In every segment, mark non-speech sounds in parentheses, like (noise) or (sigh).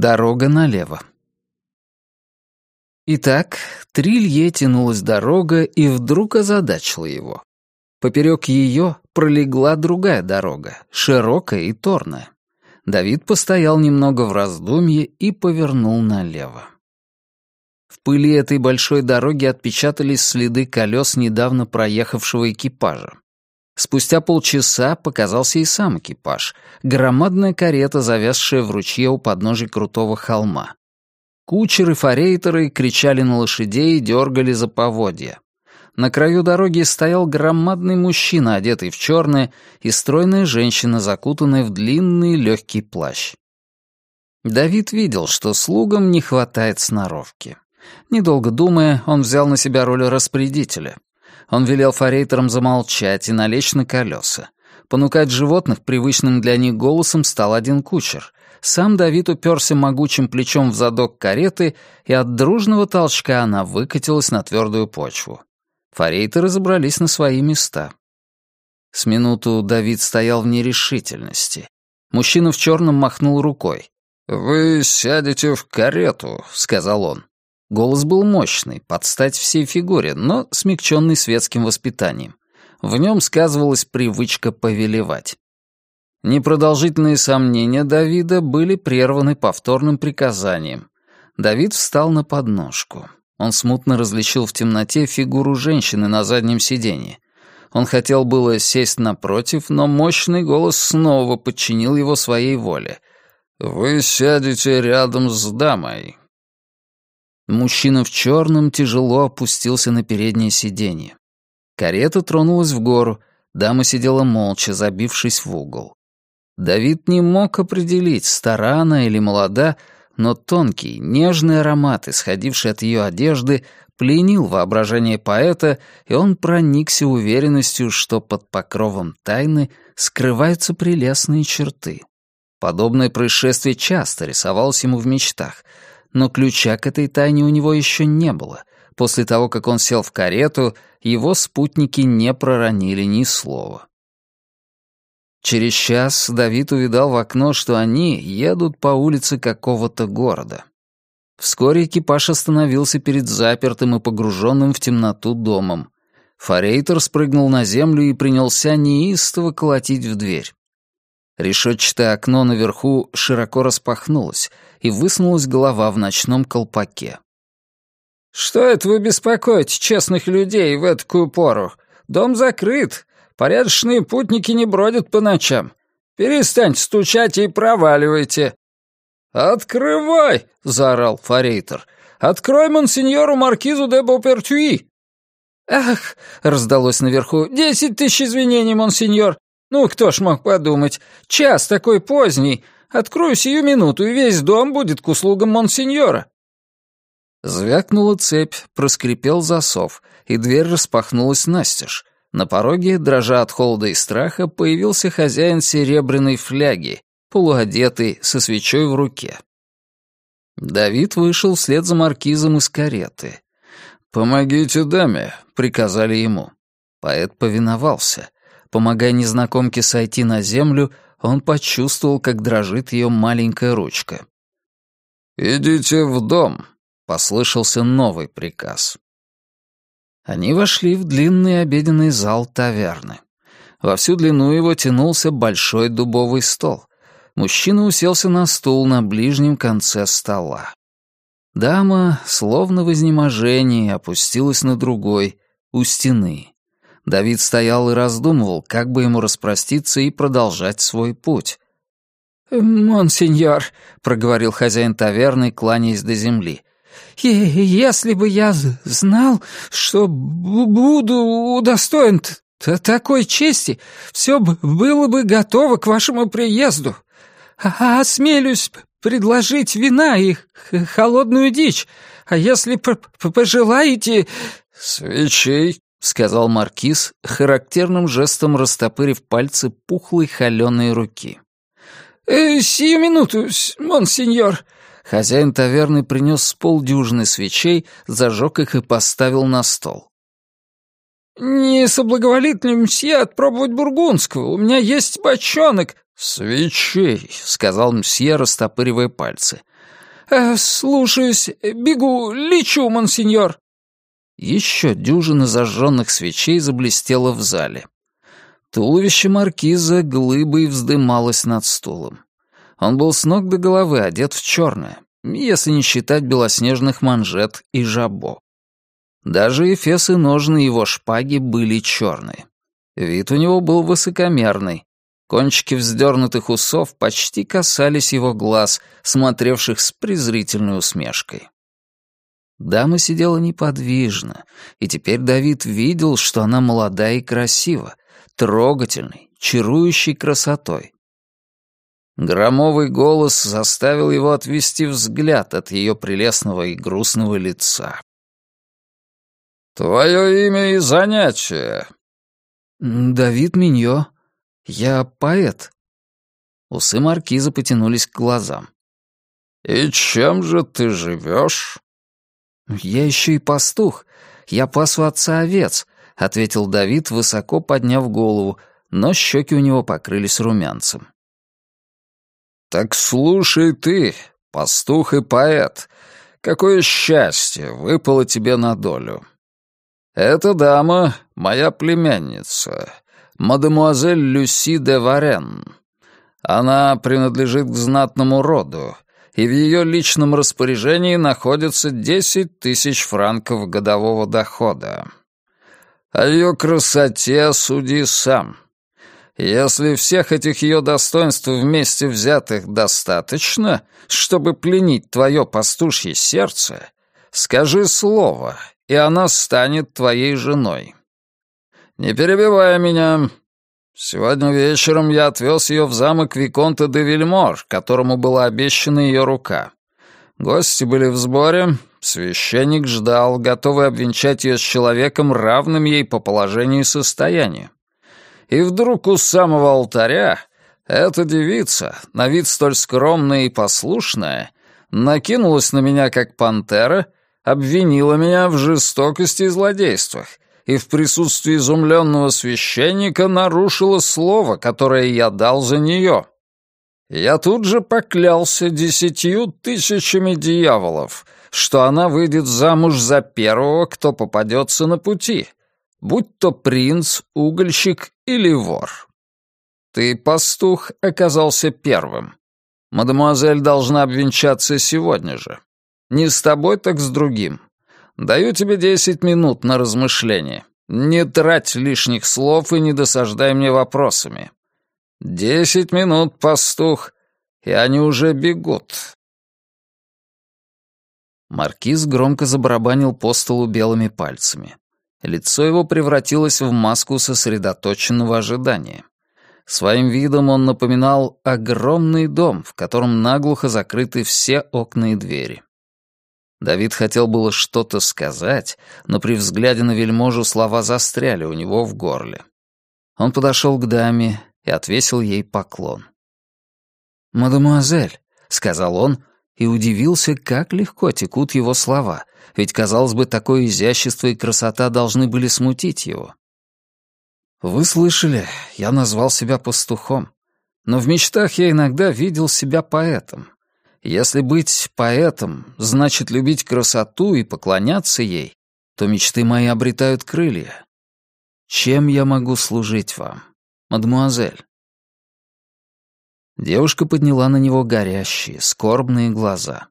Дорога налево. Итак, три лье тянулась дорога и вдруг озадачила его. Поперек ее пролегла другая дорога, широкая и торная. Давид постоял немного в раздумье и повернул налево. В пыли этой большой дороги отпечатались следы колес недавно проехавшего экипажа. Спустя полчаса показался и сам экипаж, громадная карета, завязшая в ручье у подножия крутого холма. Кучеры, форейтеры кричали на лошадей и дергали за поводья. На краю дороги стоял громадный мужчина, одетый в черное, и стройная женщина, закутанная в длинный легкий плащ. Давид видел, что слугам не хватает сноровки. Недолго думая, он взял на себя роль распорядителя. Он велел форейтерам замолчать и налечь на колеса. Понукать животных привычным для них голосом стал один кучер. Сам Давид уперся могучим плечом в задок кареты, и от дружного толчка она выкатилась на твердую почву. Форейтеры забрались на свои места. С минуту Давид стоял в нерешительности. Мужчина в черном махнул рукой. «Вы сядете в карету», — сказал он. Голос был мощный, под стать всей фигуре, но смягченный светским воспитанием. В нем сказывалась привычка повелевать. Непродолжительные сомнения Давида были прерваны повторным приказанием. Давид встал на подножку. Он смутно различил в темноте фигуру женщины на заднем сиденье. Он хотел было сесть напротив, но мощный голос снова подчинил его своей воле. «Вы сядете рядом с дамой, Мужчина в черном тяжело опустился на переднее сиденье. Карета тронулась в гору, дама сидела молча, забившись в угол. Давид не мог определить, стара она или молода, но тонкий, нежный аромат, исходивший от ее одежды, пленил воображение поэта, и он проникся уверенностью, что под покровом тайны скрываются прелестные черты. Подобное происшествие часто рисовалось ему в мечтах — но ключа к этой тайне у него еще не было. После того, как он сел в карету, его спутники не проронили ни слова. Через час Давид увидал в окно, что они едут по улице какого-то города. Вскоре экипаж остановился перед запертым и погруженным в темноту домом. Форейтер спрыгнул на землю и принялся неистово колотить в дверь. Решетчатое окно наверху широко распахнулось, и высунулась голова в ночном колпаке. «Что это вы беспокоите честных людей в эту пору? Дом закрыт, порядочные путники не бродят по ночам. Перестаньте стучать и проваливайте». «Открывай!» — заорал Форейтер. «Открой монсеньору маркизу де Бопертюи!» «Ах!» — раздалось наверху. «Десять тысяч извинений, монсеньор! Ну, кто ж мог подумать? Час такой поздний! Открою сию минуту, и весь дом будет к услугам монсеньора». Звякнула цепь, проскрипел засов, и дверь распахнулась настежь. На пороге, дрожа от холода и страха, появился хозяин серебряной фляги, полуодетый, со свечой в руке. Давид вышел вслед за маркизом из кареты. «Помогите даме», — приказали ему. Поэт повиновался. Помогая незнакомке сойти на землю, он почувствовал, как дрожит ее маленькая ручка. «Идите в дом», — послышался новый приказ. Они вошли в длинный обеденный зал таверны. Во всю длину его тянулся большой дубовый стол. Мужчина уселся на стул на ближнем конце стола. Дама, словно в изнеможении, опустилась на другой, у стены. Давид стоял и раздумывал, как бы ему распроститься и продолжать свой путь. «Монсеньор», — проговорил хозяин таверны, кланяясь до земли, — «если бы я знал, что буду удостоен такой чести, все было бы готово к вашему приезду. А осмелюсь предложить вина и холодную дичь, а если пожелаете...» «Свечей», — сказал маркиз, характерным жестом растопырив пальцы пухлой холеной руки. «Э, «Сию минуту, монсеньор!» Хозяин таверны принес с полдюжины свечей, зажег их и поставил на стол. «Не соблаговолит ли мсье отпробовать бургундского? У меня есть бочонок». «Свечей», — сказал мсье, растопыривая пальцы. Э, «Слушаюсь. Бегу. Лечу, монсеньор». Еще дюжина зажженных свечей заблестела в зале. Туловище маркиза глыбой вздымалось над стулом. Он был с ног до головы одет в черное, если не считать белоснежных манжет и жабо. Даже эфес и ножны его шпаги были черные. Вид у него был высокомерный. Кончики вздернутых усов почти касались его глаз, смотревших с презрительной усмешкой. Дама сидела неподвижно, и теперь Давид видел, что она молода и красива, трогательной, чарующей красотой. Громовый голос заставил его отвести взгляд от ее прелестного и грустного лица. «Твое имя и занятие?» «Давид Миньо. Я поэт». Усы маркиза потянулись к глазам. «И чем же ты живешь?» «Я еще и пастух. Я пасу отца овец», — ответил Давид, высоко подняв голову, но щеки у него покрылись румянцем. «Так слушай ты, пастух и поэт, какое счастье выпало тебе на долю. Эта дама — моя племянница, мадемуазель Люси де Варен. Она принадлежит к знатному роду, и в ее личном распоряжении находится десять тысяч франков годового дохода. О ее красоте суди сам. Если всех этих ее достоинств вместе взятых достаточно, чтобы пленить твое пастушье сердце, скажи слово, и она станет твоей женой. Не перебивай меня, Сегодня вечером я отвез ее в замок Виконта де Вильмор, которому была обещана ее рука. Гости были в сборе, священник ждал, готовый обвенчать ее с человеком, равным ей по положению и состоянию. И вдруг у самого алтаря эта девица, на вид столь скромная и послушная, накинулась на меня как пантера, обвинила меня в жестокости и злодействах и в присутствии изумленного священника нарушила слово, которое я дал за нее. Я тут же поклялся десятью тысячами дьяволов, что она выйдет замуж за первого, кто попадется на пути, будь то принц, угольщик или вор. Ты, пастух, оказался первым. Мадемуазель должна обвенчаться сегодня же. Не с тобой, так с другим. Даю тебе десять минут на размышление. Не трать лишних слов и не досаждай мне вопросами. Десять минут, пастух, и они уже бегут». Маркиз громко забарабанил по столу белыми пальцами. Лицо его превратилось в маску сосредоточенного ожидания. Своим видом он напоминал огромный дом, в котором наглухо закрыты все окна и двери. Давид хотел было что-то сказать, но при взгляде на вельможу слова застряли у него в горле. Он подошел к даме и отвесил ей поклон. «Мадемуазель», — сказал он, и удивился, как легко текут его слова, ведь, казалось бы, такое изящество и красота должны были смутить его. «Вы слышали, я назвал себя пастухом, но в мечтах я иногда видел себя поэтом. Если быть поэтом значит любить красоту и поклоняться ей, то мечты мои обретают крылья. Чем я могу служить вам, мадемуазель?» Девушка подняла на него горящие, скорбные глаза.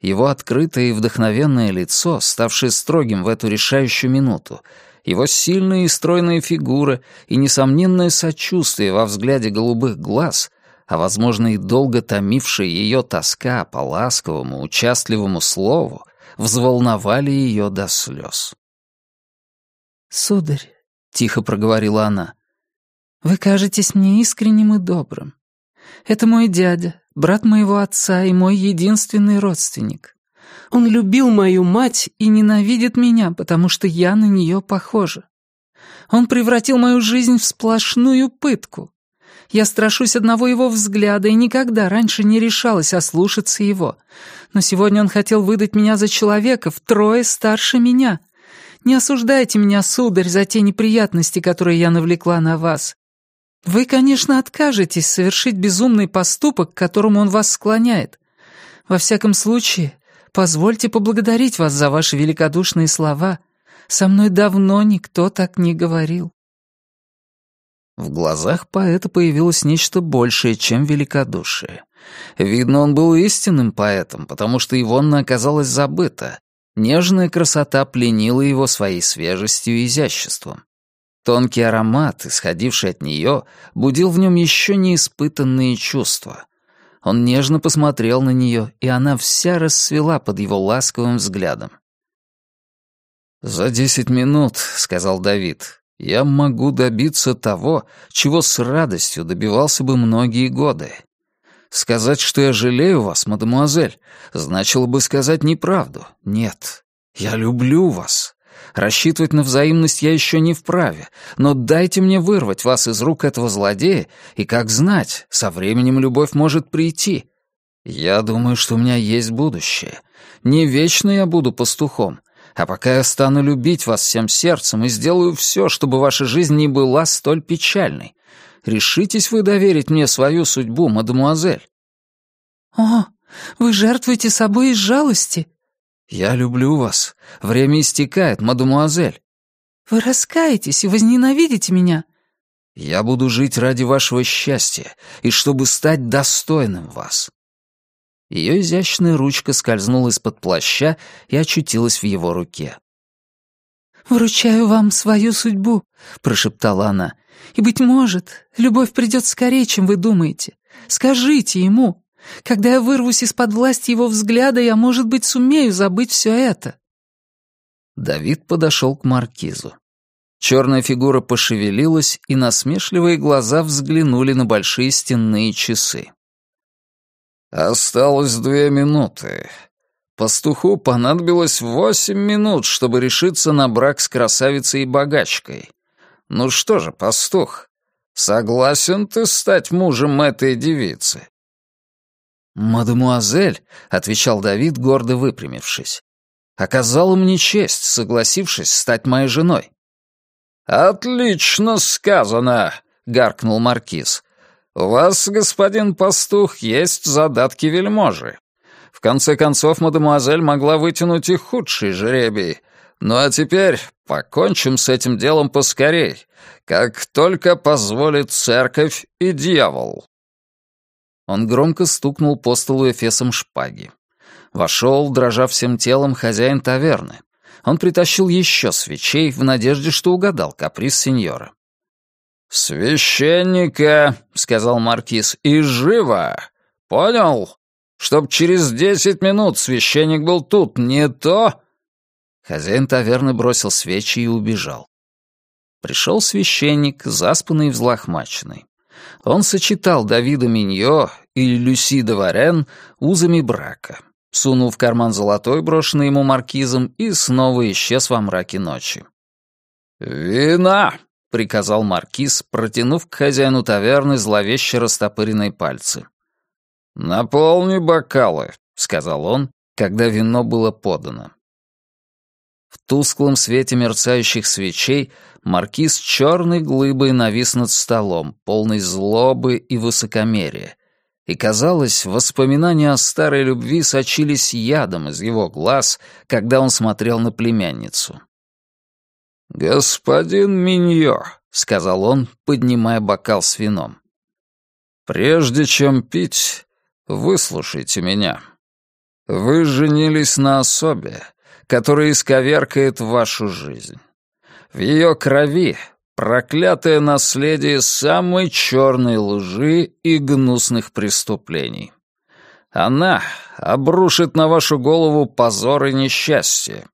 Его открытое и вдохновенное лицо, ставшее строгим в эту решающую минуту, его сильная и стройная фигура и несомненное сочувствие во взгляде голубых глаз а, возможно, и долго томившая ее тоска по ласковому, участливому слову, взволновали ее до слез. «Сударь», — тихо проговорила она, — «вы кажетесь мне искренним и добрым. Это мой дядя, брат моего отца и мой единственный родственник. Он любил мою мать и ненавидит меня, потому что я на нее похожа. Он превратил мою жизнь в сплошную пытку. Я страшусь одного его взгляда и никогда раньше не решалась ослушаться его. Но сегодня он хотел выдать меня за человека втрое старше меня. Не осуждайте меня, сударь, за те неприятности, которые я навлекла на вас. Вы, конечно, откажетесь совершить безумный поступок, к которому он вас склоняет. Во всяком случае, позвольте поблагодарить вас за ваши великодушные слова. Со мной давно никто так не говорил». В глазах поэта появилось нечто большее, чем великодушие. Видно, он был истинным поэтом, потому что Ивонна оказалась забыта. Нежная красота пленила его своей свежестью и изяществом. Тонкий аромат, исходивший от нее, будил в нем еще неиспытанные чувства. Он нежно посмотрел на нее, и она вся расцвела под его ласковым взглядом. «За десять минут», — сказал Давид, — «я могу добиться того, чего с радостью добивался бы многие годы. Сказать, что я жалею вас, мадемуазель, значило бы сказать неправду. Нет, я люблю вас. Рассчитывать на взаимность я еще не вправе, но дайте мне вырвать вас из рук этого злодея, и, как знать, со временем любовь может прийти. Я думаю, что у меня есть будущее. Не вечно я буду пастухом, а пока я стану любить вас всем сердцем и сделаю все, чтобы ваша жизнь не была столь печальной. Решитесь вы доверить мне свою судьбу, мадемуазель?» «О, вы жертвуете собой из жалости?» «Я люблю вас. Время истекает, мадемуазель». «Вы раскаетесь и возненавидите меня?» «Я буду жить ради вашего счастья и чтобы стать достойным вас». Ее изящная ручка скользнула из-под плаща и очутилась в его руке. «Вручаю вам свою судьбу», — прошептала она. «И, быть может, любовь придет скорее, чем вы думаете. Скажите ему. Когда я вырвусь из-под власти его взгляда, я, может быть, сумею забыть все это». Давид подошел к маркизу. Черная фигура пошевелилась, и насмешливые глаза взглянули на большие стенные часы. «Осталось две минуты. Пастуху понадобилось восемь минут, чтобы решиться на брак с красавицей и богачкой. Ну что же, пастух, согласен ты стать мужем этой девицы?» «Мадемуазель», — отвечал Давид, гордо выпрямившись, «оказала мне честь, согласившись стать моей женой». «Отлично сказано», — гаркнул маркиз. «У вас, господин пастух, есть задатки вельможи. В конце концов, мадемуазель могла вытянуть и худший жребий. Ну а теперь покончим с этим делом поскорей, как только позволит церковь и дьявол». Он громко стукнул по столу эфесом шпаги. Вошел, дрожа всем телом, хозяин таверны. Он притащил еще свечей в надежде, что угадал каприз сеньора. «Священника», — сказал маркиз, — «и живо! Понял? Чтоб через десять минут священник был тут, не то...» Хозяин таверны бросил свечи и убежал. Пришел священник, заспанный и взлохмаченный. Он сочетал Давида Миньо и Люси де Варен узами брака, сунул в карман золотой, брошенный ему маркизом, и снова исчез во мраке ночи. «Вина!» — приказал маркиз, протянув к хозяину таверны зловеще растопыренные пальцы. «Наполни бокалы», — сказал он, когда вино было подано. В тусклом свете мерцающих свечей маркиз черной глыбой навис над столом, полный злобы и высокомерия. И, казалось, воспоминания о старой любви сочились ядом из его глаз, когда он смотрел на племянницу. «Господин Миньо», — сказал он, поднимая бокал с вином. «Прежде чем пить, выслушайте меня. Вы женились на особе, которая исковеркает вашу жизнь. В ее крови проклятое наследие самой черной лжи и гнусных преступлений. Она обрушит на вашу голову позор и несчастье.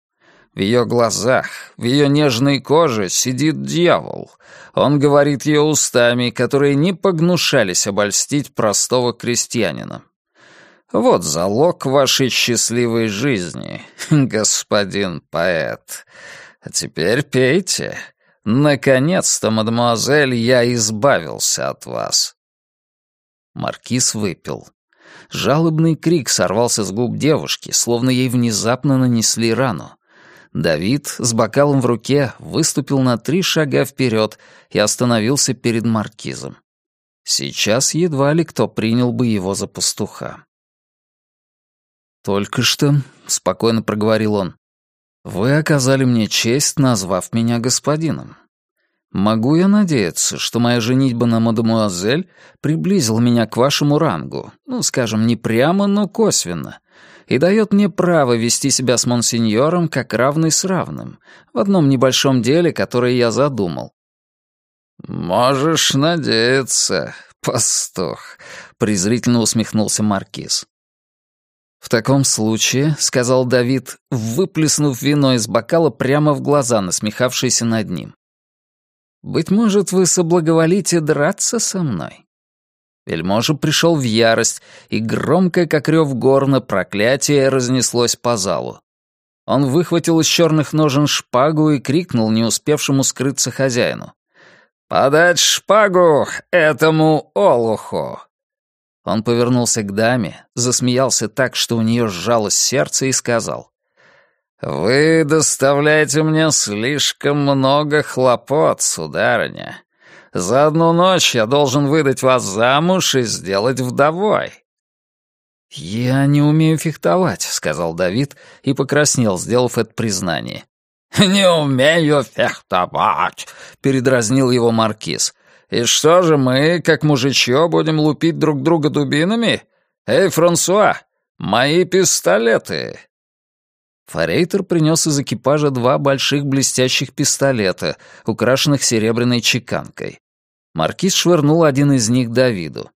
В ее глазах, в ее нежной коже сидит дьявол. Он говорит ее устами, которые не погнушались обольстить простого крестьянина. Вот залог вашей счастливой жизни, (laughs) господин поэт. А теперь пейте. Наконец-то, мадемуазель, я избавился от вас». Маркиз выпил. Жалобный крик сорвался с губ девушки, словно ей внезапно нанесли рану. Давид с бокалом в руке выступил на три шага вперед и остановился перед маркизом. Сейчас едва ли кто принял бы его за пастуха. «Только что», — спокойно проговорил он, — «вы оказали мне честь, назвав меня господином. Могу я надеяться, что моя женитьба на мадемуазель приблизила меня к вашему рангу, ну, скажем, не прямо, но косвенно, и дает мне право вести себя с монсеньором как равный с равным в одном небольшом деле, которое я задумал. «Можешь надеяться, пастух», — презрительно усмехнулся Маркиз. «В таком случае», — сказал Давид, выплеснув вино из бокала прямо в глаза, насмехавшийся над ним. «Быть может, вы соблаговолите драться со мной?» Вельможа пришел в ярость, и громкое, как рев горна, проклятие разнеслось по залу. Он выхватил из черных ножен шпагу и крикнул не успевшему скрыться хозяину. «Подать шпагу этому олуху!» Он повернулся к даме, засмеялся так, что у нее сжалось сердце, и сказал. «Вы доставляете мне слишком много хлопот, сударыня. За одну ночь я должен выдать вас замуж и сделать вдовой». «Я не умею фехтовать», — сказал Давид и покраснел, сделав это признание. «Не умею фехтовать», — передразнил его маркиз. «И что же мы, как мужичье, будем лупить друг друга дубинами? Эй, Франсуа, мои пистолеты!» Форейтер принес из экипажа два больших блестящих пистолета, украшенных серебряной чеканкой. Маркиз швырнул один из них Давиду.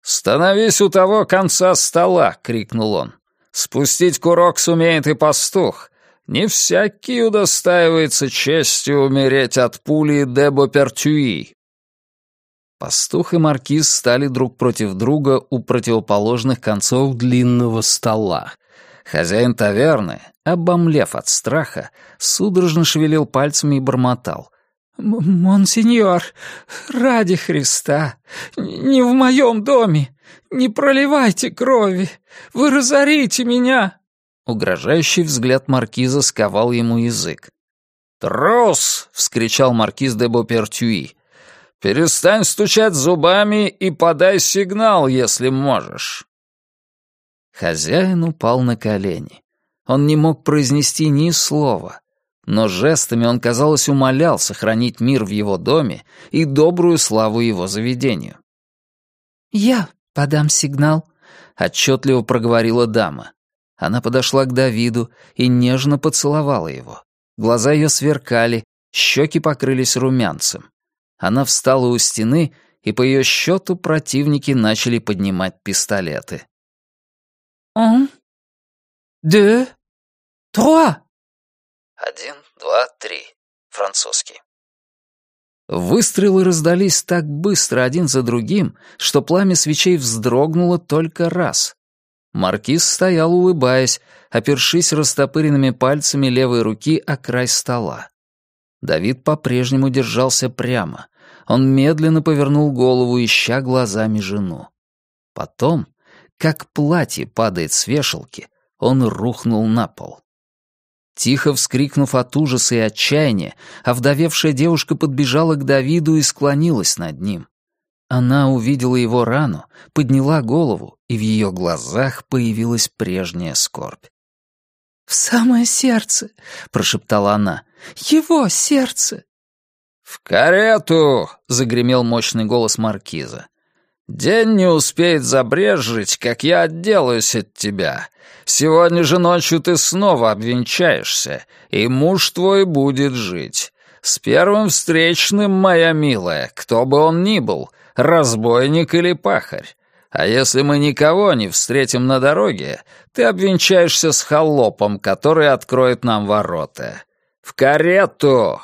«Становись у того конца стола!» — крикнул он. «Спустить курок сумеет и пастух. Не всякий удостаивается честью умереть от пули Дебо Пертюи». Пастух и маркиз стали друг против друга у противоположных концов длинного стола. Хозяин таверны, обомлев от страха, судорожно шевелил пальцами и бормотал. «Монсеньор, ради Христа, не в моем доме, не проливайте крови, вы разорите меня!» Угрожающий взгляд маркиза сковал ему язык. «Трус!» — вскричал маркиз де Бопертюи. «Перестань стучать зубами и подай сигнал, если можешь». Хозяин упал на колени. Он не мог произнести ни слова но жестами он, казалось, умолял сохранить мир в его доме и добрую славу его заведению. «Я подам сигнал», — отчетливо проговорила дама. Она подошла к Давиду и нежно поцеловала его. Глаза ее сверкали, щеки покрылись румянцем. Она встала у стены, и по ее счету противники начали поднимать пистолеты. «Он? Deux? Trois?» Один, два, три. Французский. Выстрелы раздались так быстро один за другим, что пламя свечей вздрогнуло только раз. Маркиз стоял, улыбаясь, опершись растопыренными пальцами левой руки о край стола. Давид по-прежнему держался прямо. Он медленно повернул голову, ища глазами жену. Потом, как платье падает с вешалки, он рухнул на пол. Тихо вскрикнув от ужаса и отчаяния, овдовевшая девушка подбежала к Давиду и склонилась над ним. Она увидела его рану, подняла голову, и в ее глазах появилась прежняя скорбь. «В самое сердце!» — прошептала она. «Его сердце!» «В карету!» — загремел мощный голос маркиза. «День не успеет забрежить, как я отделаюсь от тебя. Сегодня же ночью ты снова обвенчаешься, и муж твой будет жить. С первым встречным, моя милая, кто бы он ни был, разбойник или пахарь. А если мы никого не встретим на дороге, ты обвенчаешься с холопом, который откроет нам ворота. В карету!»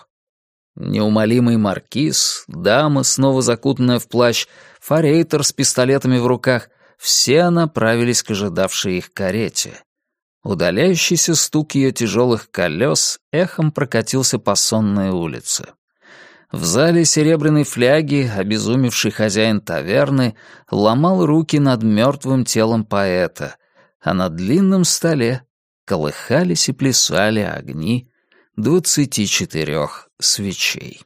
Неумолимый маркиз, дама, снова закутанная в плащ, форейтер с пистолетами в руках — все направились к ожидавшей их карете. Удаляющийся стук ее тяжелых колес эхом прокатился по сонной улице. В зале серебряной фляги обезумевший хозяин таверны ломал руки над мертвым телом поэта, а на длинном столе колыхались и плясали огни двадцати четырех свечей.